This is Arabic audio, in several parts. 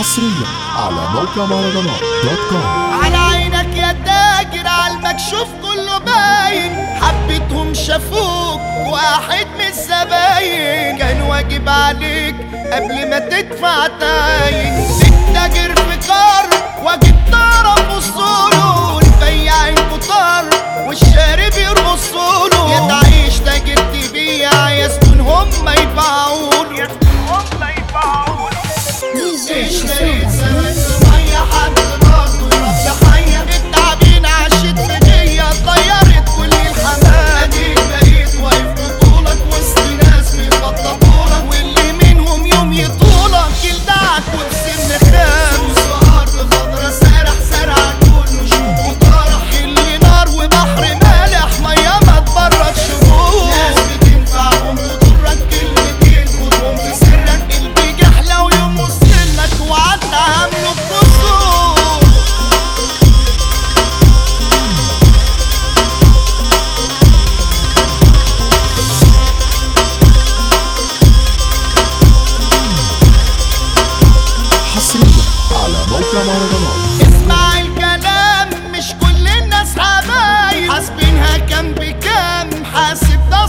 حصريا على موقع مارادونا dot com. على عينك يا تاجر عالمكشوف كله باين. حبيتهم شافوك واحد من الزباين. كان واجب عليك قبل ما تدفع تاين.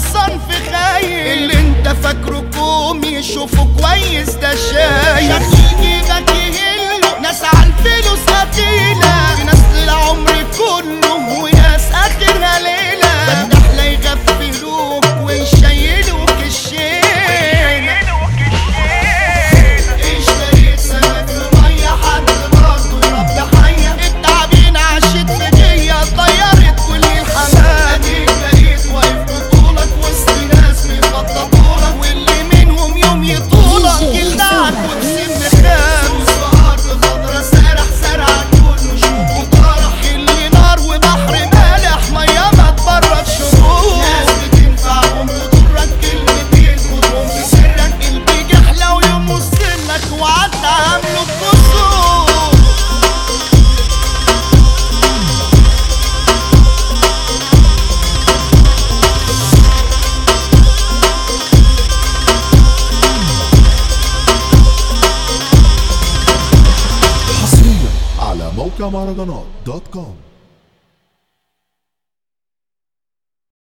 الصنف خايف اللي انت فاكره كوم يشوفه كويس ده شايف شخص يجيبك يهله ناس عالفلوس هتيجي 岡マラガナ .com